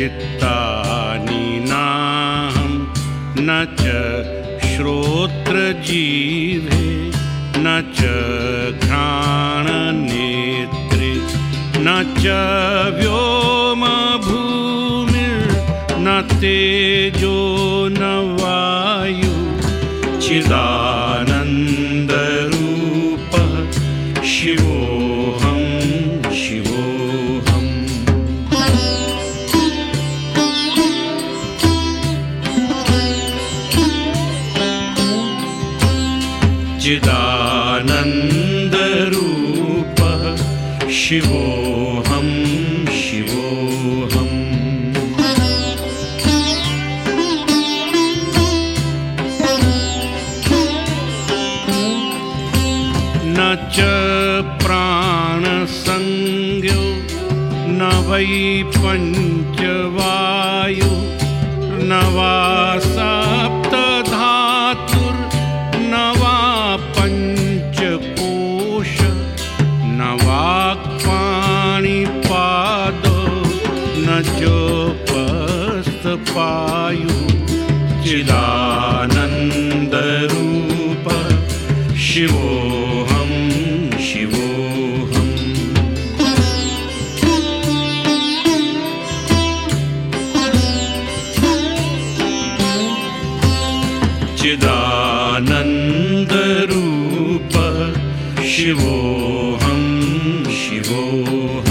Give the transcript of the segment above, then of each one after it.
चित्तानि नाहं। न च श्रोत्रजीवे न च घ्राणनेत्रे न च व्योमभूमिर्न तेजो न वायु। चिदा चिदानन्दरूपः शिवोऽहं शिवोऽहम्। न च प्राणसंज्ञो न वै पञ्चवायु न वा सप्तधातुर्न शिवोऽहं शिवोऽहम् चिदानन्दरूप शिवोऽहं शिवोऽहम्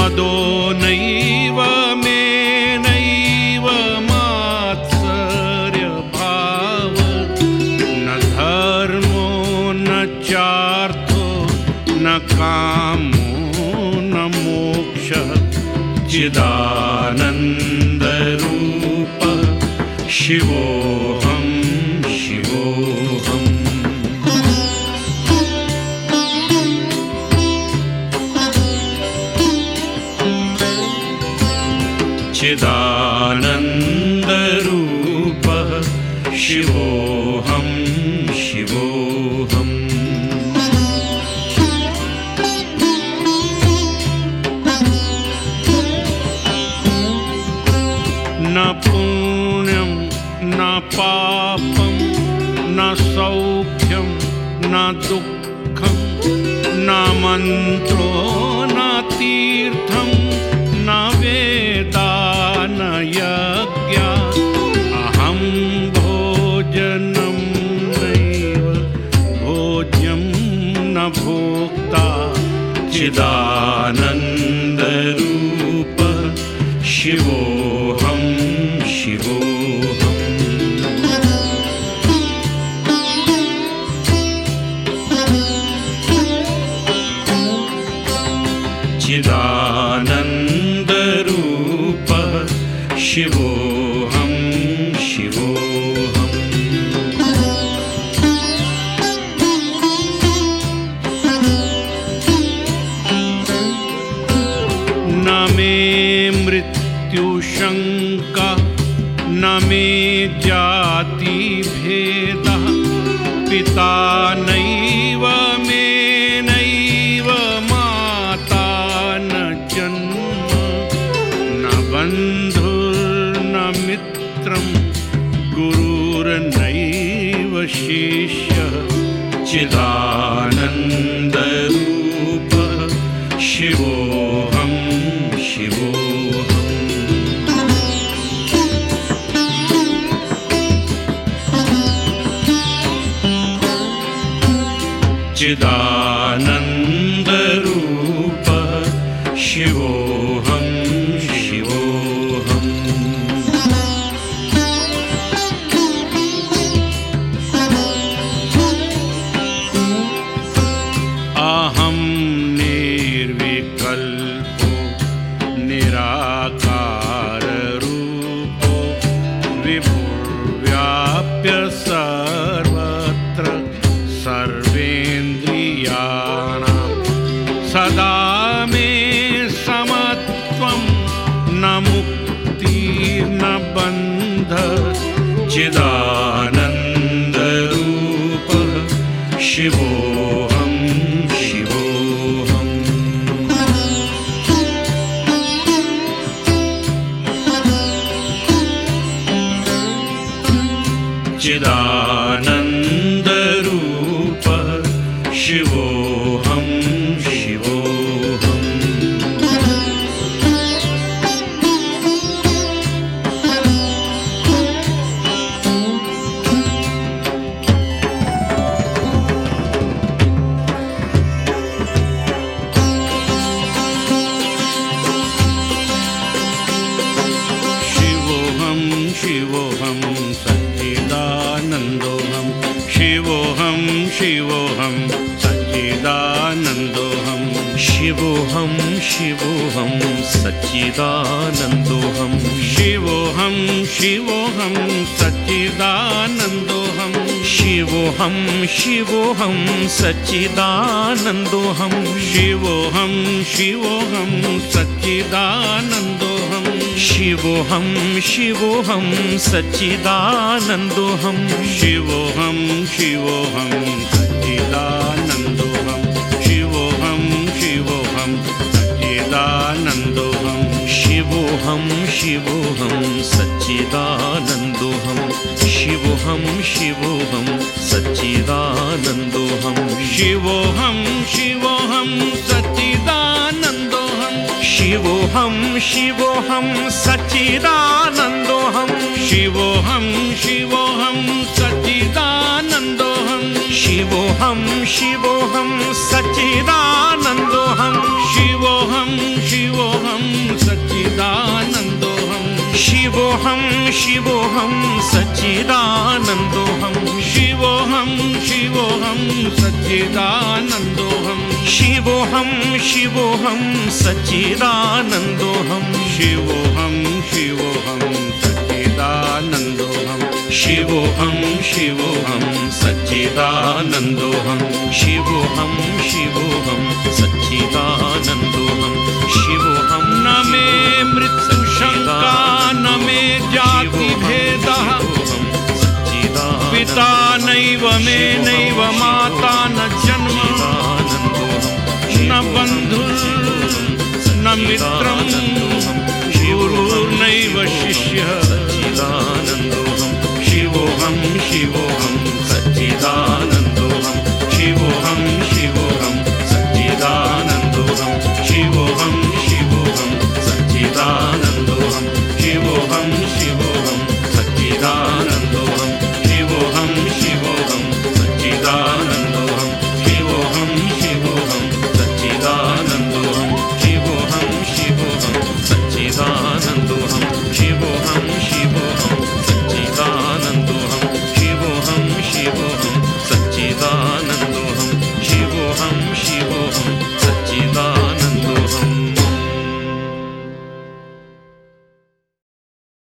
मदो नैव मे नैव मात्सर्यभाव न धर्मो न चार्थो न कामो न मोक्षः। चिदानन्दरूप शिवोऽहं शिवोऽहम् चिदानन्दरूपः शिवोऽहं शिवोऽहम्। न पुण्यं न पापं न सौख्यं न दुःखं न मन्त्रो न तीर्थं मे मृत्युशङ्का न मे जातिभेदः। पिता नैव मे नैव माता न जन्म। न बन्धुर्न मित्रं गुरुर्नैव शिष्यः। चिदानन्दरूप चिदानन्दरूप शिवोऽहं शिवोऽहम् अहं निर्विकल्पो निराकाररूपो सर्वत्र शिवोऽहं शिवोऽहं सच्चिदानन्दोऽहं। शिवोऽहं शिवोऽहं सच्चिदानन्दोऽहं। शिवोऽहं शिवोऽहं सच्चिदानन्दोऽहं। शिवोऽहं शिवोऽहं सच्चिदानन्दोऽहं। शिवोऽहं शिवोऽहं सच्चिदानन्दोऽहं। शिवोऽहं शिवोऽहं सच्चिदानन्दोऽहं सच्चिदानन्दोऽहं शिवोऽहं शिवोऽहं सच्चिदानन्दोऽहं शिवोऽहं शिवोऽहं सच्चिदानन्दोऽहं शिवोऽहं शिवोऽहं सच्चिदानन्दोऽहं शिवोऽहं शिवोऽहं सच्चिदानन्दोऽहं शिवोऽहं शिवोऽहं शिवोऽहं शिवोऽहं सच्चिदानन्दोऽहं शिवोऽहं शिवोऽहं सच्चिदानन्दोऽहं शिवोऽहं शिवोऽहं सच्चिदानन्दोऽहं शिवोऽहं शिवोऽहं सच्चिदानन्दोऽहं शिवोऽहं शिवोऽहं सच्चिदानन्दोऽहं शिवोऽहं शिवोऽहं सच्चिदानन्दोऽहं शिवोऽहं शिवोऽहं सच्चिदानन्दोऽहं शिवोऽहं शिवोऽहं सच्चिदानन्दोऽहं शिवोऽहं न मे मृत्युशङ्का न मे जातिभेदः। पिता नैव मे नैव माता न जन्म। न बन्धुर्न मित्रं